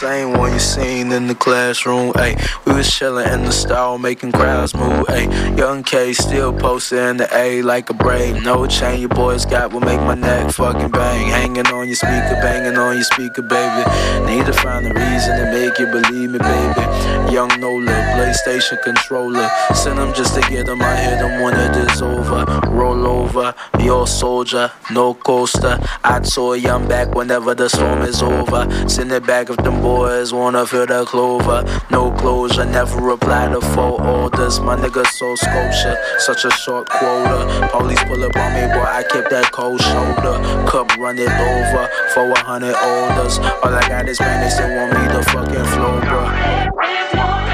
same seen in the classroom. Ayy, we was chillin' in the stall, making crowds move. Ayy, young K still posted in the A like a brain. No chain, your boys got will make my neck fucking bang. Hanging on your speaker, banging on your speaker, baby. Need to find a reason to make you believe me, baby. Young Nola, PlayStation controller. Send them just to get them. I hit them when it is over. Roll over, your soldier, no coaster. I told you I'm back whenever the storm is over. Send it back if them boys wanna feel the clover. No closure, never reply to full orders. My nigga so sculpture, such a short quota. Police pull up on me, boy, I kept that cold shoulder. Cup run it over for a hundred orders. All I got is Spanish, they want me to fucking flow, bro.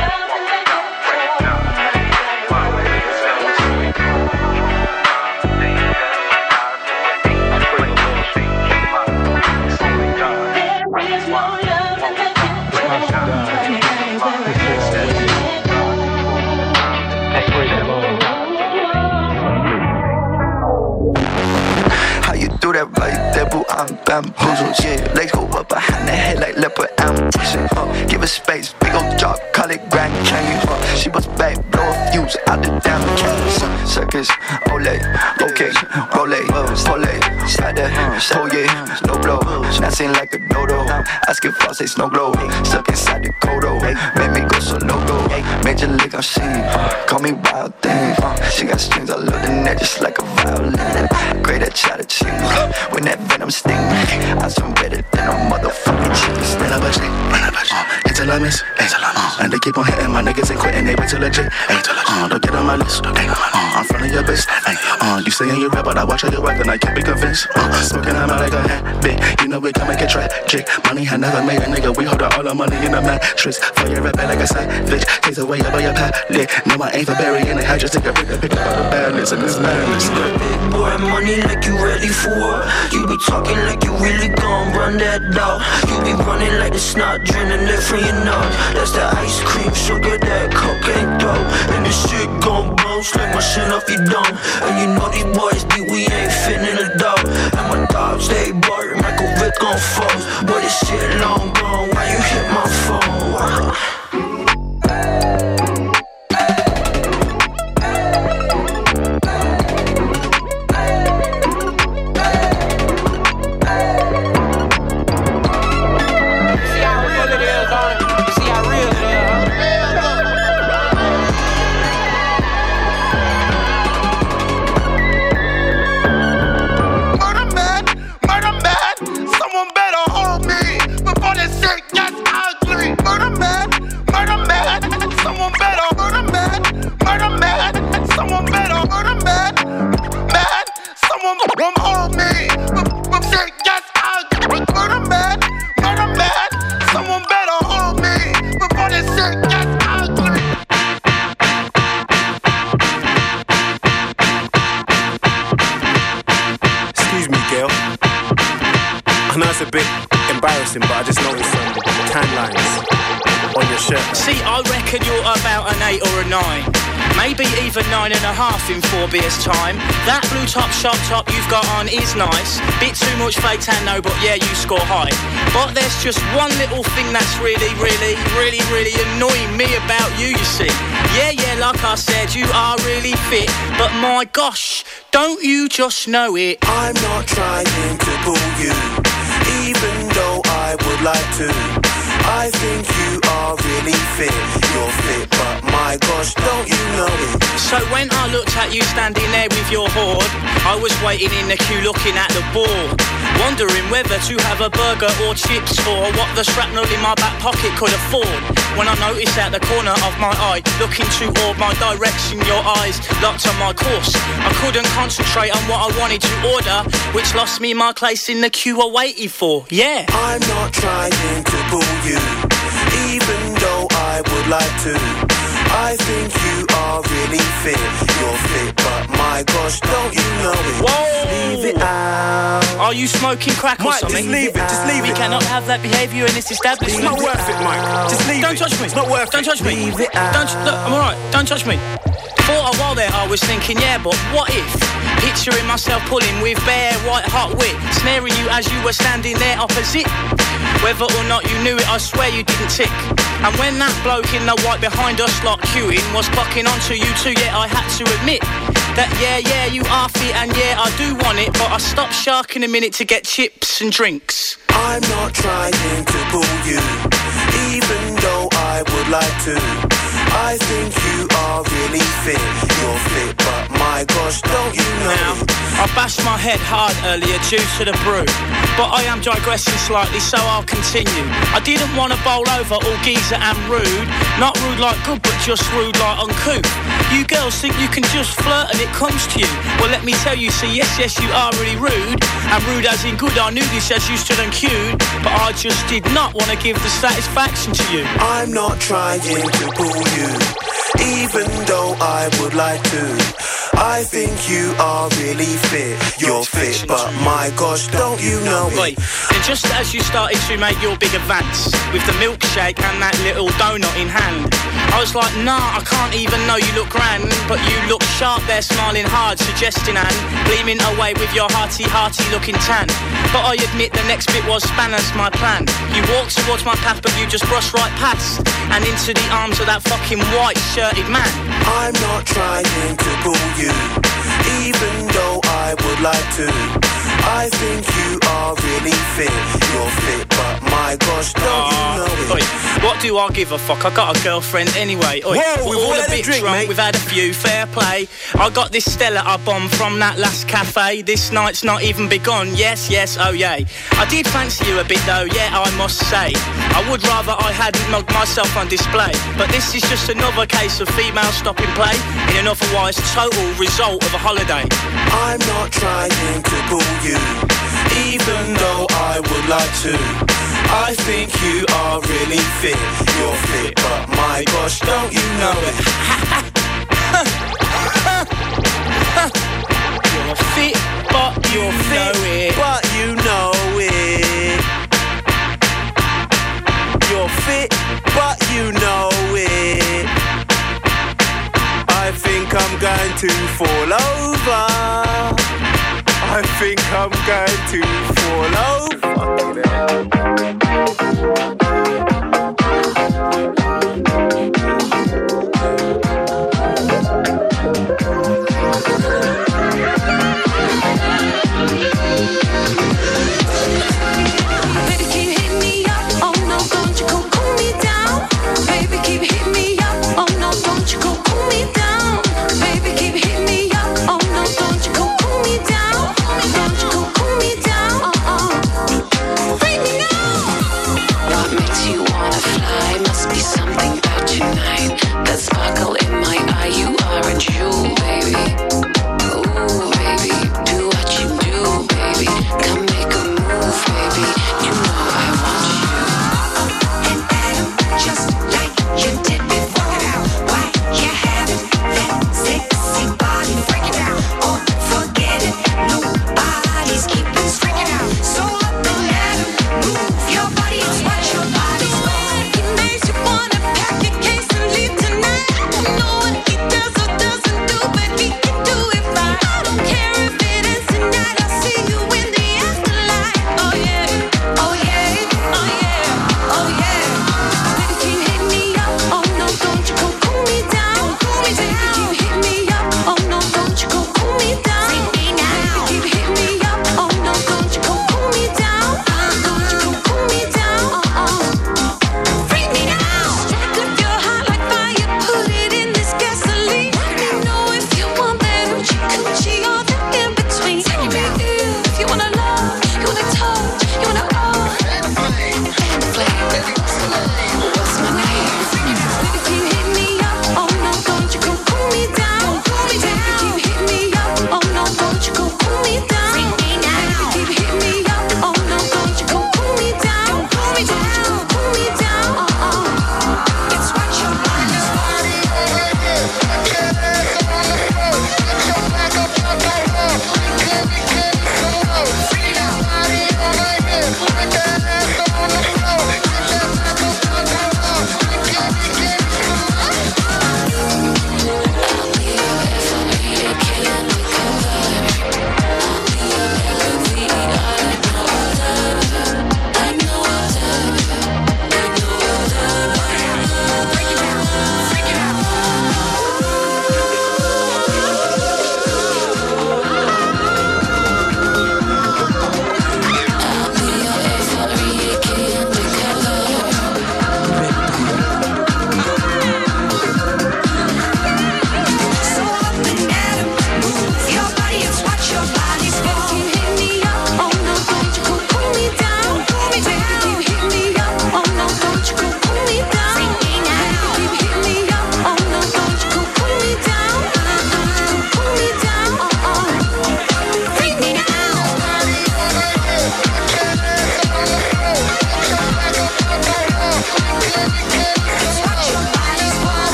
Bamboozled, yeah. Legs go up behind the head like leopard uh. Give it space, big old drop, call it Grand Canyon, uh. She was back, blow a fuse out the damn canyon. Circus, Olay, okay, Rolay, Polay, slide that, oh yeah, no blow. Dancing like a dodo, asking for say snow glow. Stuck inside the codo, made me go so no go. Major league, I'm singing, call me wild thing. She got strings, I love the net just like a violin. Great at chatter ching. When that venom sting, I swim better than a motherfucking cheese. Run a budget, a. Uh, until I miss, until I miss. And they keep on hitting my niggas ain't quitting, they wait till legit. Ain't till legit. Uh, don't get on my list, don't get on my list. Uh, I'm front of your bitch. Ay, uh, you saying you rap, but I watch how you work and I can't be convinced. Uh, smoking I'm out like a habit. You know we can make it tragic. Money had never made a nigga. We hold all the money in the mattress. For your rap like a savage. Takes away about your palate. No, I ain't for burying it. I just take a pick, pick up all the badness and this madness. Big boy, money like you ready for. You be talking like you really gon' run that dog. You be running like the snot draining it from. That's the ice cream, sugar, that cocaine dough. And this shit gon' bounce like my shit off your dome. And you know these boys be we ain't in the dog. And my dogs they bark, Michael Vick gon' foes. But this shit long gone. Why you hit my phone? An eight or a nine. Maybe even nine and a half in four beers time. That blue top shop top you've got on is nice. Bit too much fake tan though, but yeah, you score high. But there's just one little thing that's really, really, really, really annoying me about you, you see. Yeah, yeah, like I said, you are really fit. But my gosh, don't you just know it? I'm not trying to pull you, even though I would like to. I think you are really fit. You're fit, but my gosh, don't you know it? So when I looked at you standing there with your hoard, I was waiting in the queue looking at the board, wondering whether to have a burger or chips or what the shrapnel in my back pocket could afford. When I noticed at the corner of my eye, looking toward my direction, your eyes locked on my course. I couldn't concentrate on what I wanted to order, which lost me my place in the queue I waited for. Yeah. I'm not trying to pull you, even though I would like to. I think you are really fit. You're fit, but my gosh, don't you know it? Whoa! Leave it out. Are you smoking crack or Mike, just leave it, just leave We it. cannot have that behaviour in this establishment. It's not worth it, Mike. Just leave Don't it. touch me. It's not worth Don't it. touch me. Leave it out. Don't look. I'm alright. Don't touch me. For a while there, I was thinking, yeah, but what if? Picturing myself pulling with bare white hot wit, snaring you as you were standing there opposite. Whether or not you knew it, I swear you didn't tick. And when that bloke in the white behind us like queuing was clocking onto you too, yeah, I had to admit that yeah, yeah, you are fit and yeah, I do want it, but I stopped sharking a minute to get chips and drinks. I'm not trying to pull you, even though I would like to. I think you are really fit. You're fit, but my gosh, don't you know? Now, I bashed my head hard earlier due to the brew, but I am digressing slightly, so I'll continue. I didn't want to bowl over all geezer and rude, not rude like good, but just rude like uncouth. You girls think you can just flirt and it comes to you. Well, let me tell you, see, yes, yes, you are really rude, and rude as in good. I knew this as you stood and queued, but I just did not want to give the satisfaction to you. I'm not trying to pull you, even though I would like to. I think you are really fit. You're fit, but my gosh, don't you know it? and just as you started to make your big advance with the milkshake and that little donut in hand, I was like, nah, I can't even know you look grand, but you look sharp there, smiling hard, suggesting and gleaming away with your hearty, hearty looking tan. But I admit the next bit was spanners my plan. You walked towards my path, but you just brushed right past and into the arms of that fucking white shirted man. I'm not trying to pull you, even though I would like to. I think you are really fit. You're fit, but my gosh, don't you know Oi, what do I give a fuck? I got a girlfriend anyway. Oi, Whoa, we're we've all had a bit drink, drunk. mate. We've had a few. Fair play. I got this Stella I bombed from that last cafe. This night's not even begun. Yes, yes, oh yay. I did fancy you a bit though. Yeah, I must say. I would rather I hadn't mugged myself on display. But this is just another case of female stopping play in an otherwise total result of a holiday. I'm not trying to pull you, even though I would like to. I think you are really fit. You're fit, but my gosh, don't you know it? You're fit, but You're you fit, know it. but you know it. You're fit, but you know it. I think I'm going to fall over. I think I'm going to fall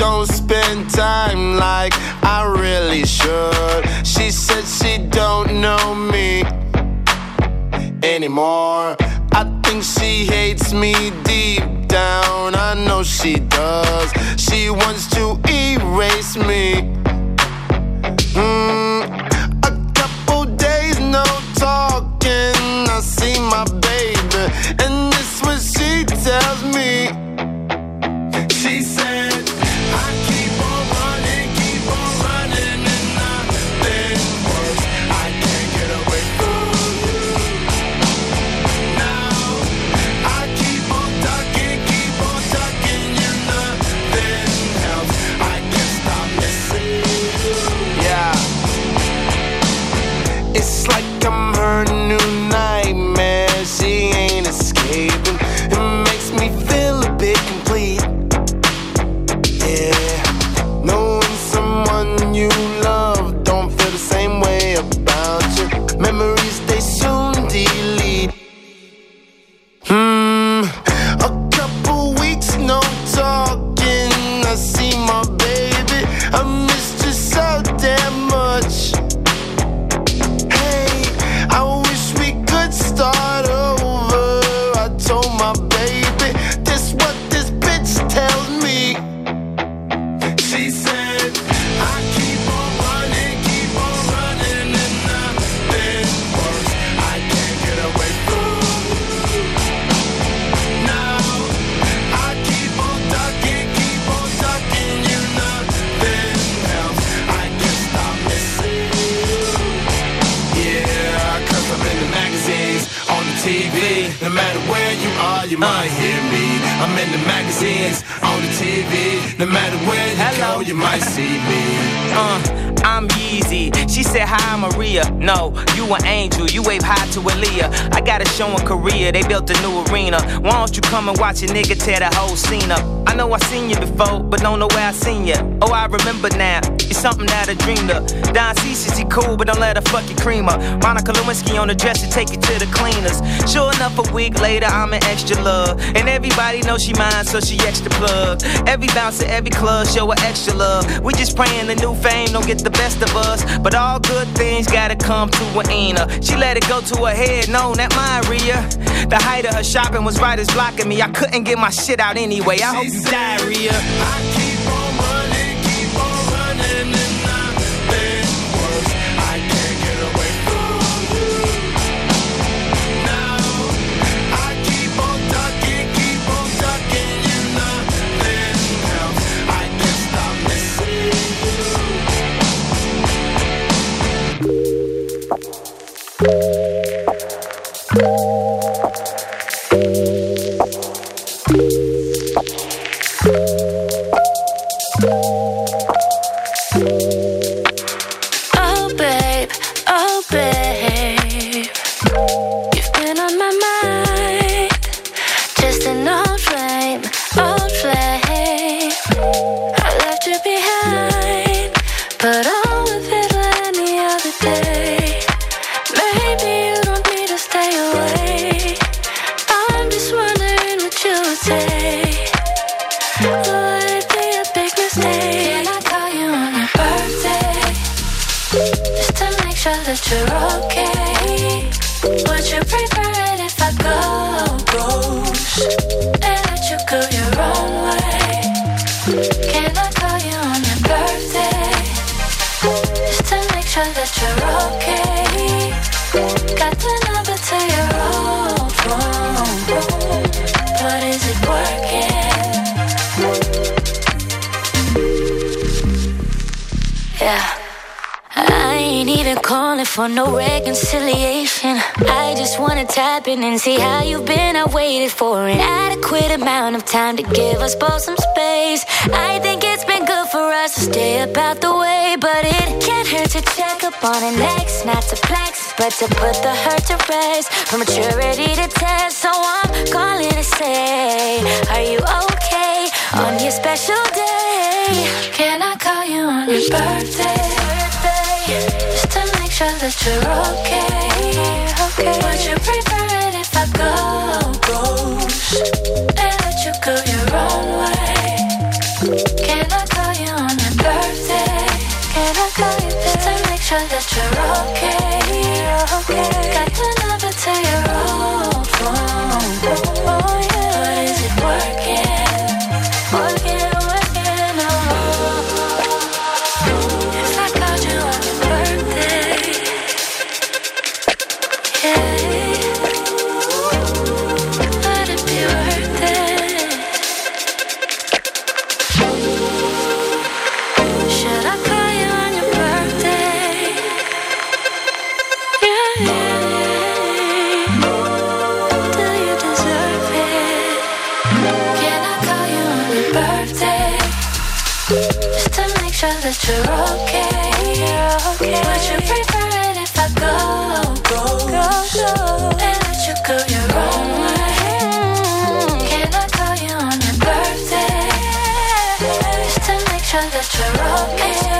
don't spend time like I really should. She said she don't know me anymore. I think she hates me deep down. I know she does. She wants to erase me. Mm, a couple days no talking. I see my baby, and this what she tells me. You might hear me. I'm in the magazines, on the TV. No matter where you go, you might see me. Uh, I'm Yeezy. She said, Hi, Maria. No, you an angel. You wave high to Aaliyah. I got a show in Korea. They built a new arena. Why don't you come and watch a nigga tear the whole scene up? I know I seen you before, but don't know where I seen you. Oh, I remember now. It's something that I dreamed of. Don C, she cool, but don't let her fuck your creamer. Monica Lewinsky on the dresser, take it to the cleaners. Sure enough, a week later, I'm an extra love. And everybody knows she mine, so she extra plug. Every bouncer, every club, show her extra love. We just praying the new fame don't get the best of us. But all good things gotta come to an end. Uh, she let it go to her head, no, not my Rhea. The height of her shopping was right as blocking me. I couldn't get my shit out anyway. I hope you die, Rhea. Sure for no reconciliation. I just wanna tap in and see how you've been. I waited for an adequate amount of time to give us both some space. I think it's been good for us to stay about the way, but it can't hurt to check up on an ex, not to flex, but to put the hurt to rest. For maturity to test, so I'm calling to say, Are you okay on your special day? Can I call you on your birthday? birthday just to make sure that you're okay. okay. Would you prefer it if I go ghost and let you go your own way? Can I call you on your birthday? Can I call you just to make sure that you're okay? okay. Got the number to your old phone. you're okay. Would you prefer it if I go, go, and let you go your own way? Can I call you on your birthday just to make sure that you're okay?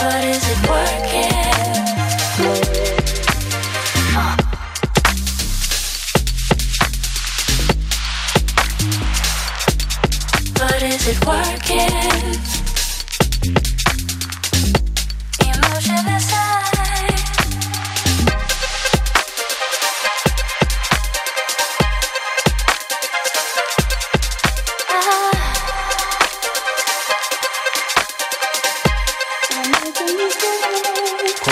But is it こ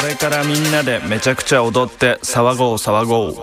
れからみんなでめちゃくちゃ踊って騒ごう騒ごう。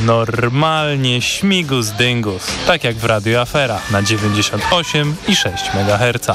Normalnie śmigus dyngus, tak jak w Radio Afera na 98 i 6 MHz.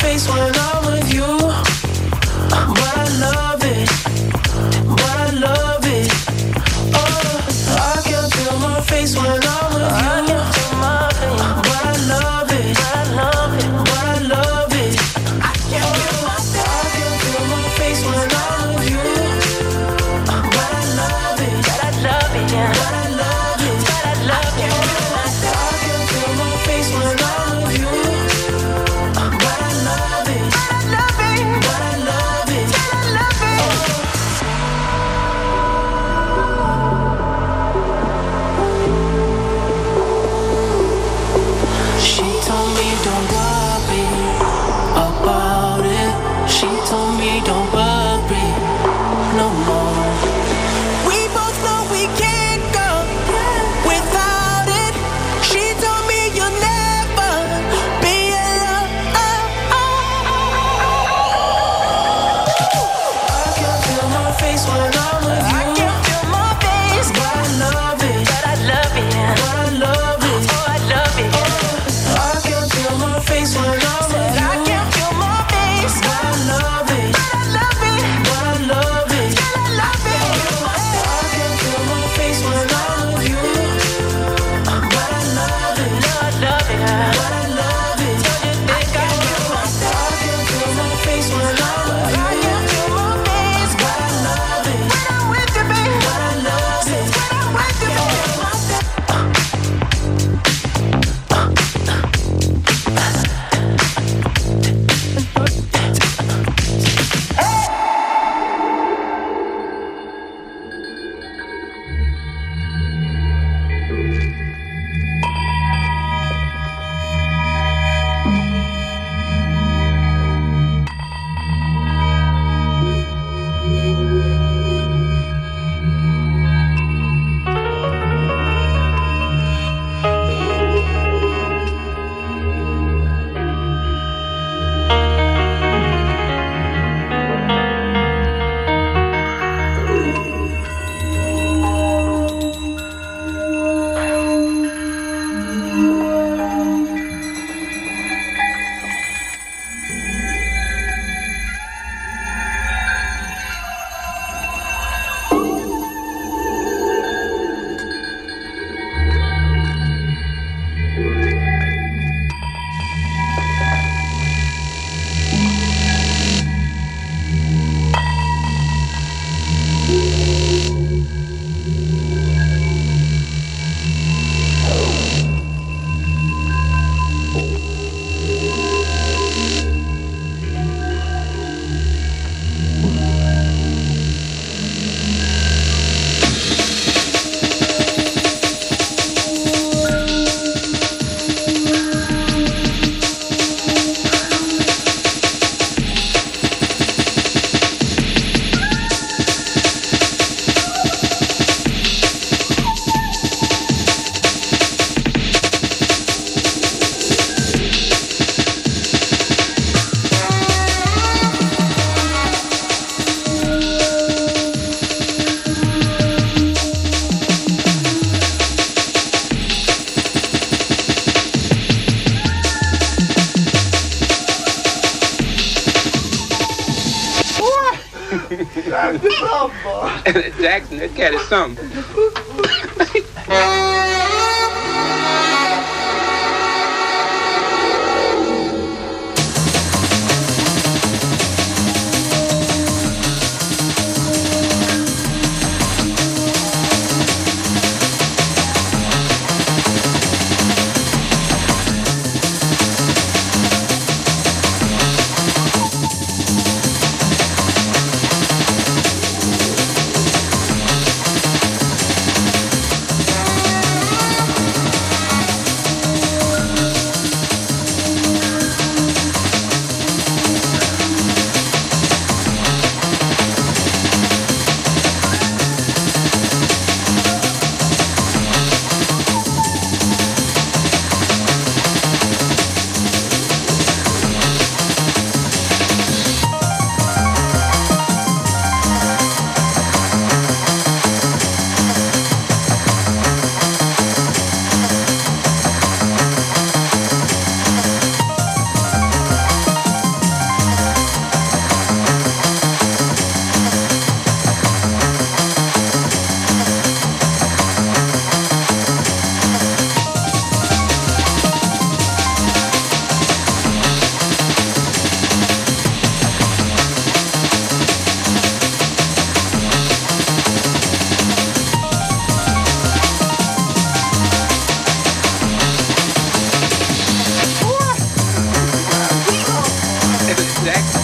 Face when Jackson, that cat is something. Jackson,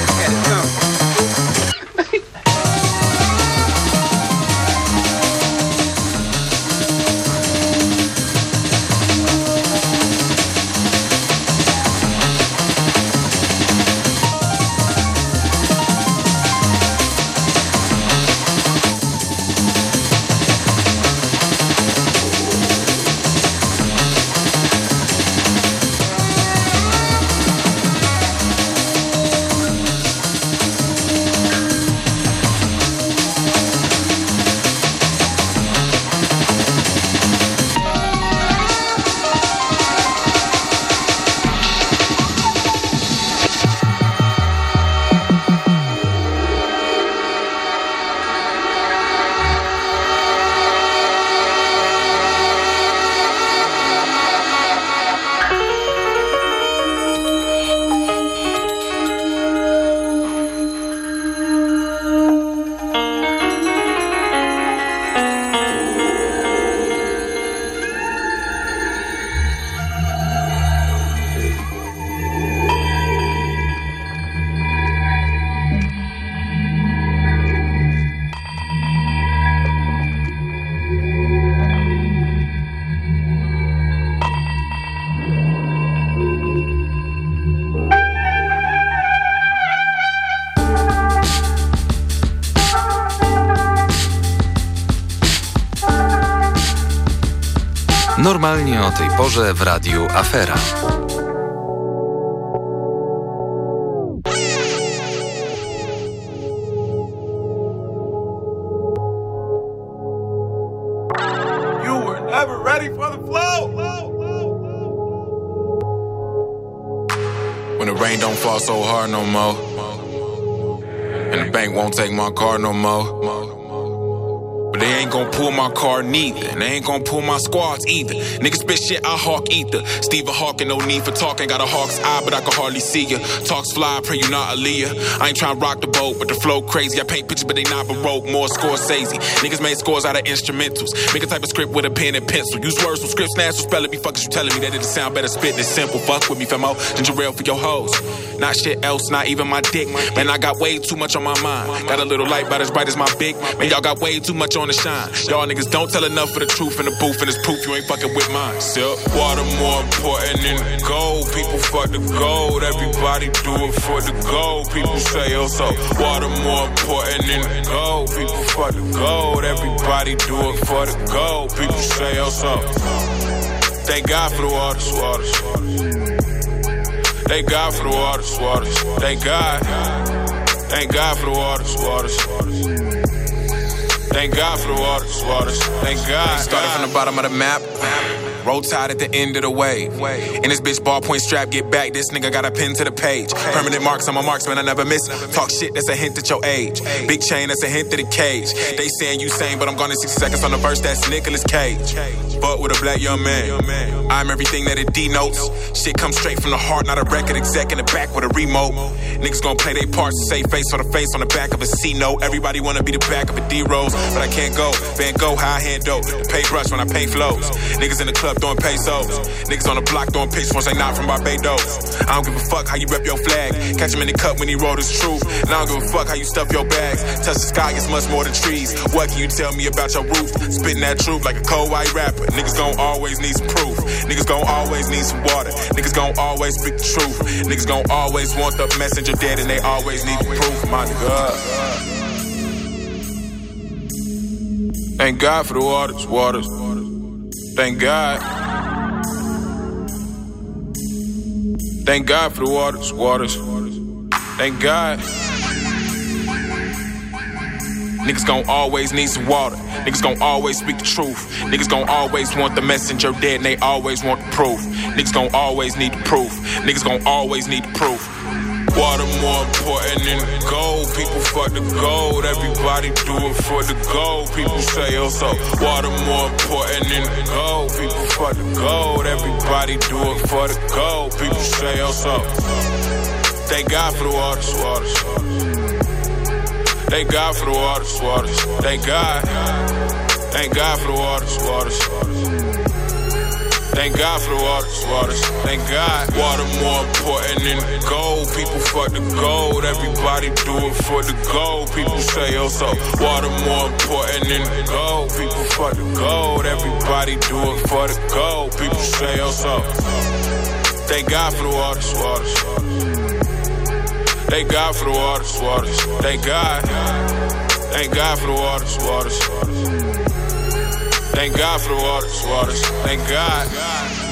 the flow. When the rain don't fall so hard no more. And the bank won't take my car no more. But they ain't gonna pull my car neither. And they ain't gonna pull my squads either. Niggas spit shit, I hawk ether. Stephen Hawking, no need for talking. Got a hawk's eye, but I can hardly see ya. Talks fly, pray you not Aaliyah. I ain't tryna rock the boat, but the flow crazy. I paint pictures, but they not baroque. More Scorsese. Niggas made scores out of instrumentals. Make a type of script with a pen and pencil. Use words from scripts, natural spell it. Be fuckers you telling me that it sound better spit than simple. Fuck with me, famo. Ginger ale for your hoes. Not shit else, not even my dick. Man, I got way too much on my mind. Got a little light about as bright as my big. Man, y'all got way too much on the shine. Y'all niggas don't tell enough for the truth in the booth, and it's proof you ain't fucking with mine. Sip water more important than gold. People fuck the gold. Everybody do it for the gold. People say, oh, so water more important than gold. People fuck the gold. Everybody do it for the gold. People say, oh, so. Thank God for the waters, waters. Thank God for the waters, waters. Thank God. Thank God for the waters, waters. Thank God for the waters, waters. Thank God. Started from the bottom of the map. Roll tide at the end of the wave. In this bitch ballpoint strap, get back. This nigga got a pin to the page. Permanent marks, on my marksman, I never miss. Talk shit, that's a hint at your age. Big chain, that's a hint to the cage. They saying you sane, but I'm gone in 60 seconds on the verse, that's Nicolas Cage. But with a black young man, I'm everything that it denotes. Shit comes straight from the heart, not a record exec in the back with a remote. Niggas gonna play their parts to save face on the face on the back of a C note. Everybody wanna be the back of a D Rose, but I can't go. Van Gogh, high hand dope. The paintbrush when I paint flows. Niggas in the club throwing pesos. Niggas on the block throwing pitchforks, they not from Barbados. I don't give a fuck how you rep your flag. Catch him in the cup when he wrote his truth. And I don't give a fuck how you stuff your bags. Touch the sky, it's much more than trees. What can you tell me about your roof? Spitting that truth like a cold white rapper. Niggas gon' always need some proof. Niggas gon' always need some water. Niggas gon' always speak the truth. Niggas gon' always want the messenger dead and they always need the proof, my nigga. Thank God for the waters, waters. Thank God. Thank God for the waters, waters. Thank God. Niggas gon' always need some water. Niggas gon' always speak the truth. Niggas gon' always want the messenger dead and they always want the proof. Niggas gon' always need the proof. Niggas gon' always need the proof. Water more important than gold. People fuck the gold. Everybody do it for the gold. People say oh so. Water more important than gold. People fuck the gold. Everybody do it for the gold. People say oh so. Thank God for the waters, waters. Thank God for the waters, waters. Thank God. Thank God for the waters, waters. Thank God for the waters, waters. Thank God. Water more important than gold. People fuck the gold. Everybody do it for the gold. People say oh so. Water more important than gold. People fuck the gold. Everybody do it for the gold. People say oh so. Thank God for the waters, waters. Thank God for the waters, waters. Thank God. Thank God for the waters, waters. Thank God for the waters, waters. Thank God.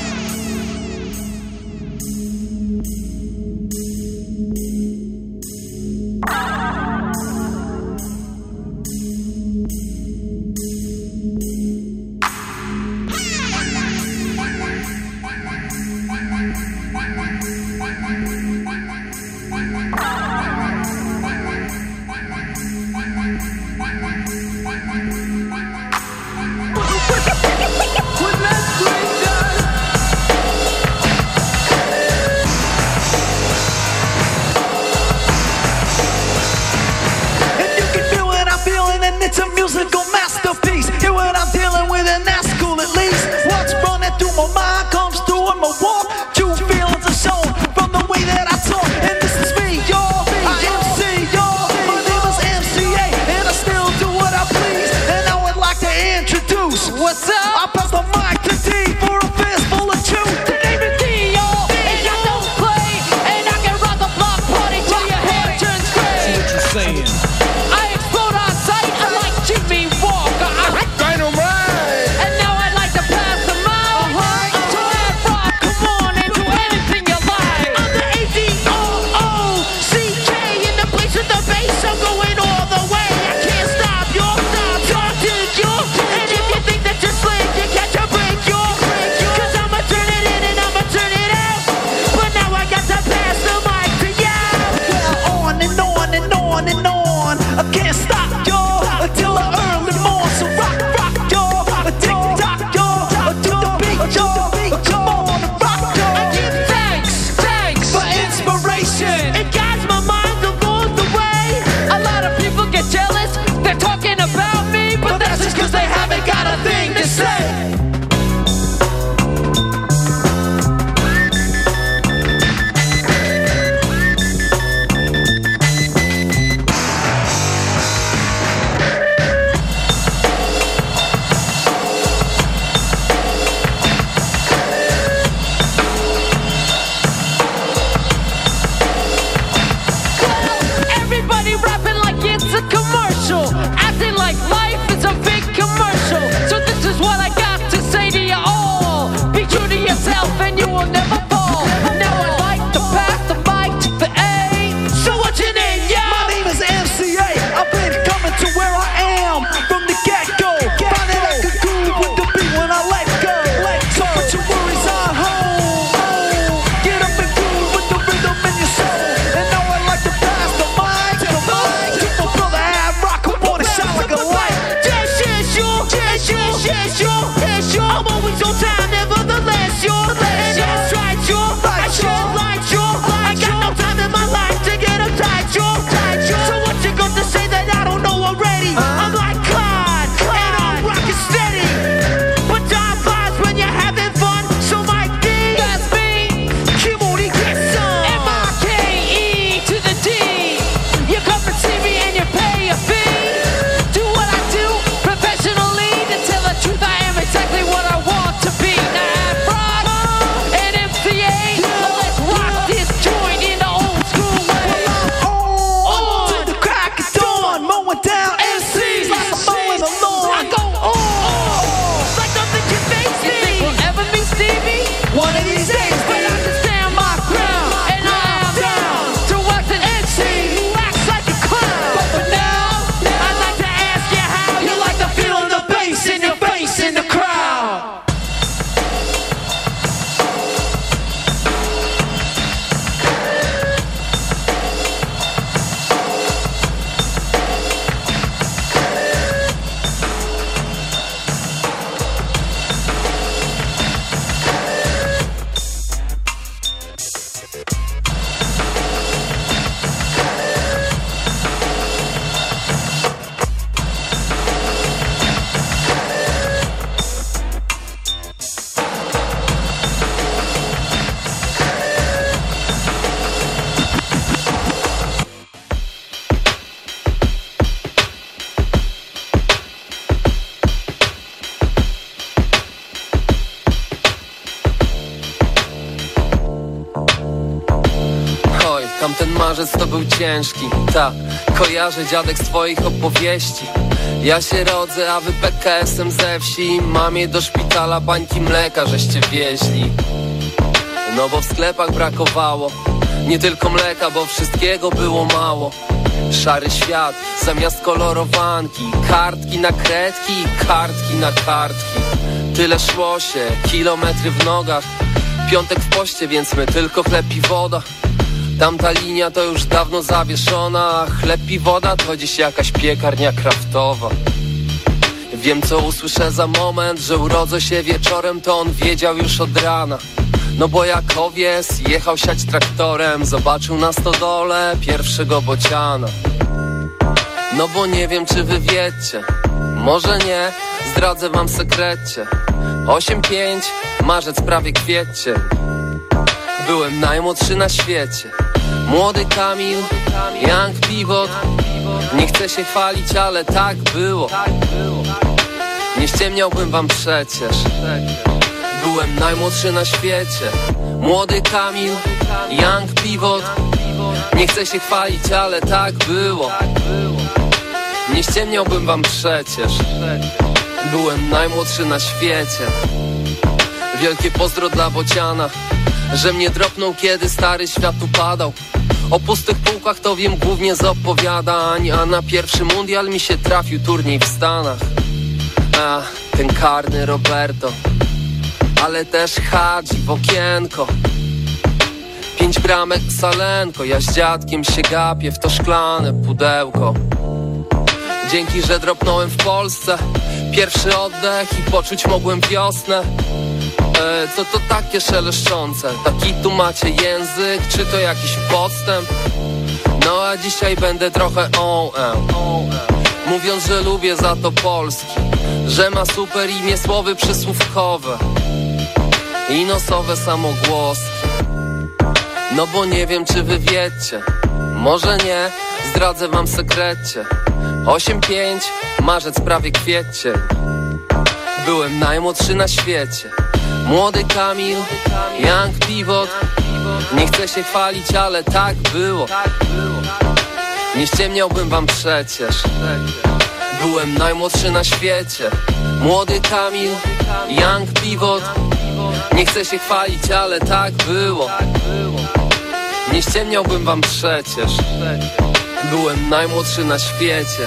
Ciężki. Tak, kojarzę dziadek z twoich opowieści. Ja się rodzę, a wy PKS-em ze wsi. Mamie do szpitala bańki mleka żeście wieźli. No bo w sklepach brakowało Nie tylko mleka, bo wszystkiego było mało. Szary świat, zamiast kolorowanki Kartki na kredki, kartki na kartki. Tyle szło się, kilometry w nogach. Piątek w poście, więc my tylko chleb i woda Tamta linia to już dawno zawieszona. Chleb i woda to dziś jakaś piekarnia kraftowa. Wiem co usłyszę za moment Że urodzę się wieczorem To on wiedział już od rana. No bo jak owies jechał siać traktorem Zobaczył na stodole pierwszego bociana. No bo nie wiem czy wy wiecie Może nie, zdradzę wam sekrecie. 8-5, marzec prawie kwiecie Byłem najmłodszy na świecie. Młody Kamil, Young Pivot. Nie chcę się chwalić, ale tak było. Nie ściemniałbym wam przecież. Byłem najmłodszy na świecie. Młody Kamil, Young Pivot. Nie chcę się chwalić, ale tak było. Nie ściemniałbym wam przecież. Byłem najmłodszy na świecie. Wielkie pozdro dla Bociana Że mnie dropnął kiedy stary świat upadał. O pustych półkach to wiem głównie z opowiadań A na pierwszy mundial mi się trafił turniej w Stanach. A, ten karny Roberto Ale też Hadzi w okienko. Pięć bramek Salenko Ja z dziadkiem się gapię w to szklane pudełko. Dzięki, że dropnąłem w Polsce Pierwszy oddech i poczuć mogłem wiosnę e, Co to takie szeleszczące? Taki tu macie język, czy to jakiś podstęp? No a dzisiaj będę trochę on Mówiąc, że lubię za to Polski Że ma super imię słowy przysłówkowe I nosowe samogłoski. No bo nie wiem czy wy wiecie. Może nie, zdradzę wam sekrecie. 8-5, marzec prawie kwiecie Byłem najmłodszy na świecie Młody Kamil, Young Pivot. Nie chcę się chwalić, ale tak było. Nie ściemniałbym wam przecież. Byłem najmłodszy na świecie. Młody Kamil, Young Pivot. Nie chcę się chwalić, ale tak było. Nie ściemniałbym wam przecież. Byłem najmłodszy na świecie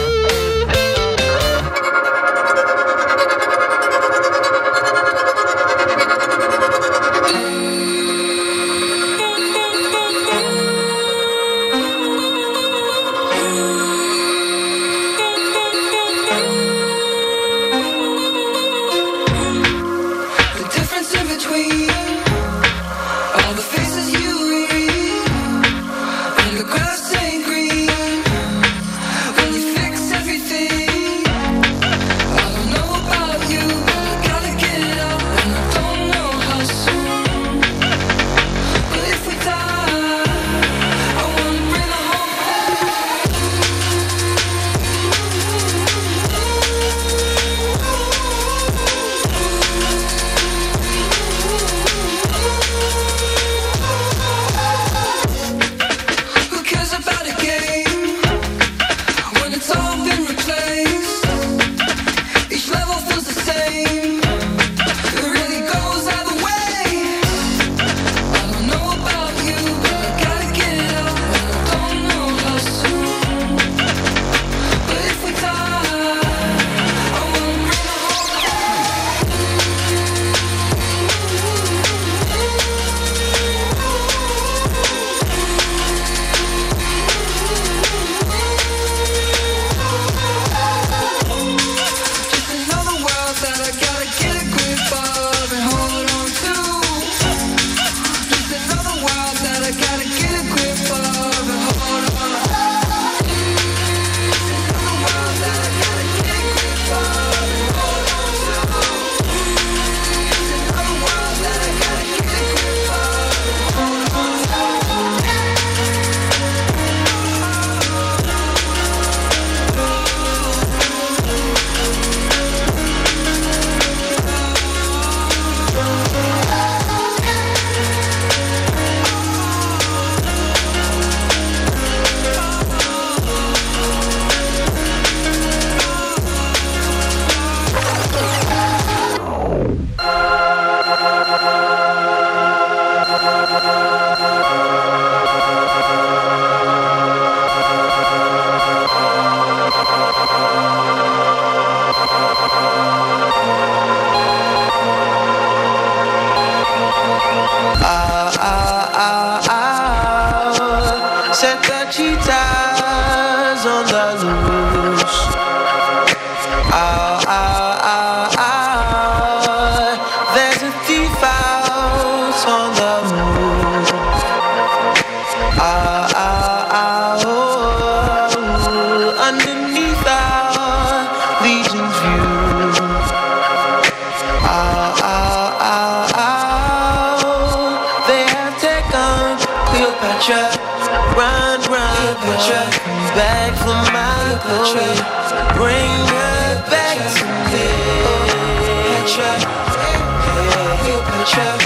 in the.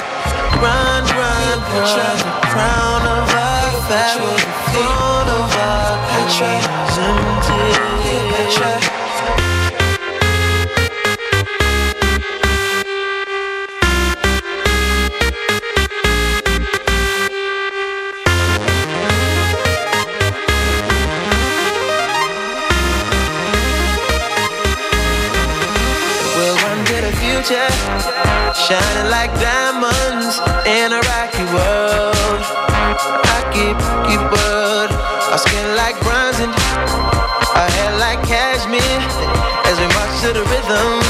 Run, run, the. Crown of our pharaoh, the throne of our Petra. Empty future shining like diamonds in a rocky world. I keep, keep word. Our skin like bronzing, our hair like cashmere. As we march to the rhythm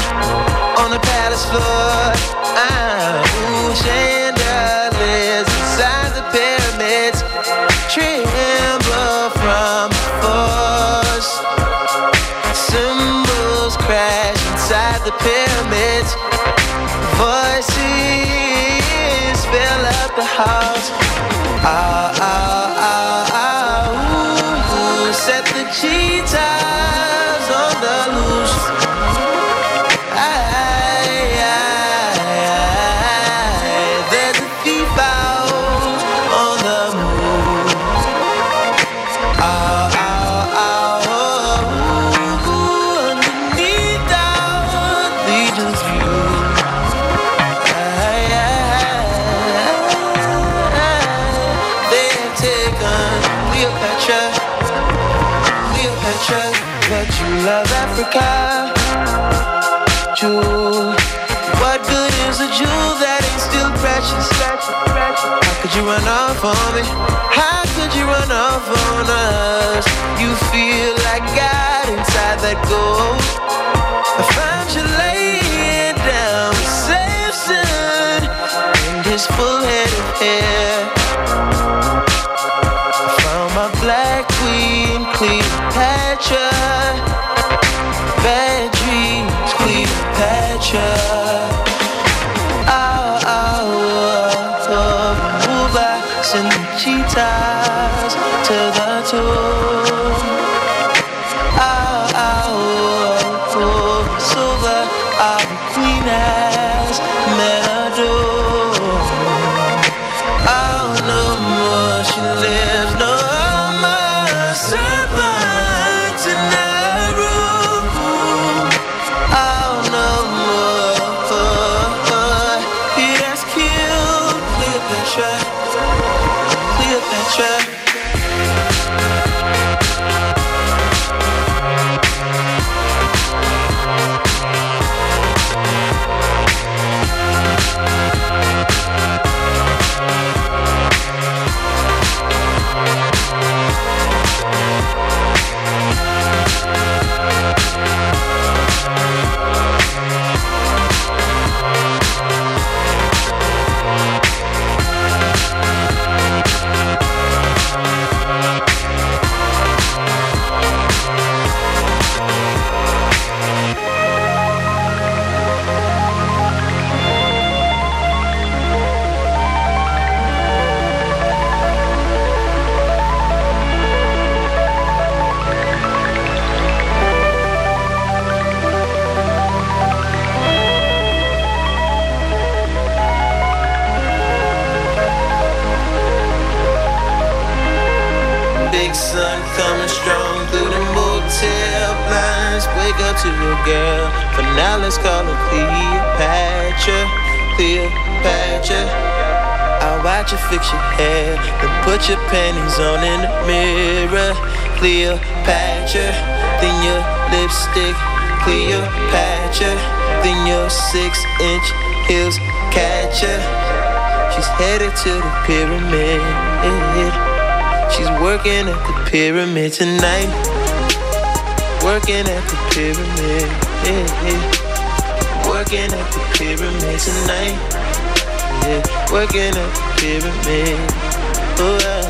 on the palace floor. Ah, ooh, shame. ah, ah. You run off on me? How could you run off on us? You feel like God inside that gold. Girl. For now, let's call her Cleopatra. Cleopatra. I'll watch you fix your hair. Then put your panties on in the mirror. Cleopatra. Then your lipstick. Cleopatra. Then your six inch heels catch her. She's headed to the pyramid. She's working at the pyramid tonight. Working at the pyramid. Working at the pyramid tonight. Yeah, working at the pyramid. Oh, uh,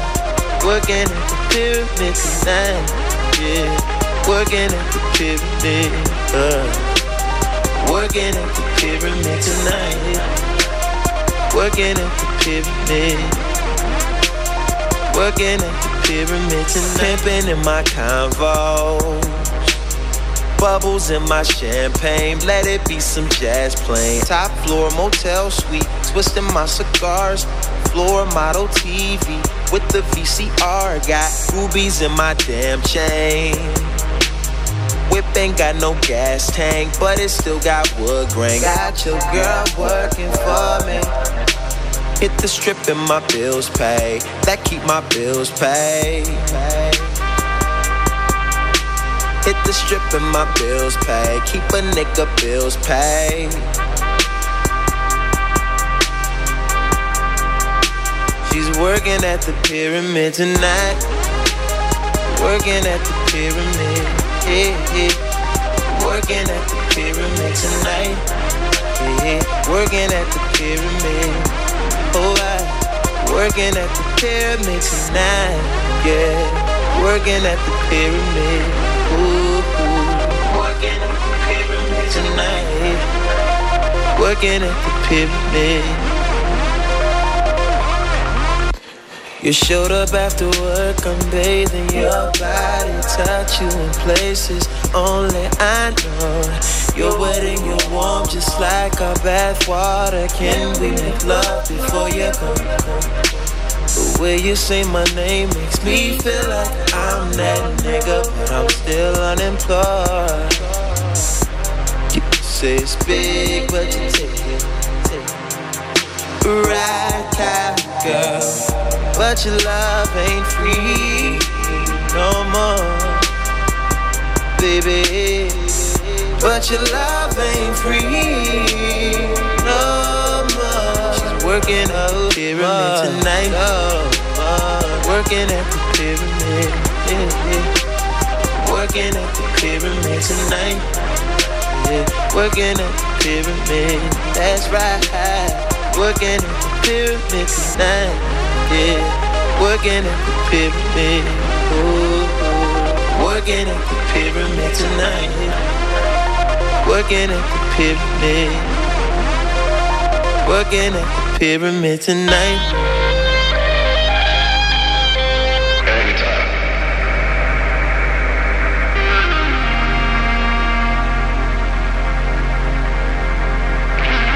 working at the pyramid tonight. Yeah, working at the pyramid. Uh, working at the pyramid tonight. Working at the pyramid. Working at the pyramid tonight. Pimping in my convo. Bubbles in my champagne. Let it be some jazz playing. Top floor motel suite. Twisting my cigars. Floor model TV with the VCR. Got rubies in my damn chain. Whip ain't got no gas tank, but it still got wood grain. Got your girl working for me. Hit the strip and my bills pay. That keep my bills paid. Hit the strip and my bills pay. Keep a nigga bills paid. She's working at the pyramid tonight. Working at the pyramid. Yeah, yeah. Working at the pyramid tonight. Yeah, working at the pyramid. Oh, I working at the pyramid tonight. Yeah, working at the pyramid. Working at the pyramid tonight. Working at the pyramid. You showed up after work, I'm bathing your body, touch you in places only I know. You're wet and you're warm, just like our bath water. Can we make love before you go? Way you say my name makes me feel like I'm that nigga, but I'm still unemployed. You say it's big, but you take it. Right time, girl. But your love ain't free no more. baby. But your love ain't free no working at the pyramid uh, tonight. Uh, uh, working at the pyramid. Yeah, yeah. Working at the pyramid tonight. Yeah. Working at the pyramid. That's right. Working at the pyramid tonight. Yeah. Working at the pyramid. Ooh. Working at the pyramid tonight. Working at the pyramid. Working at the pyramid tonight.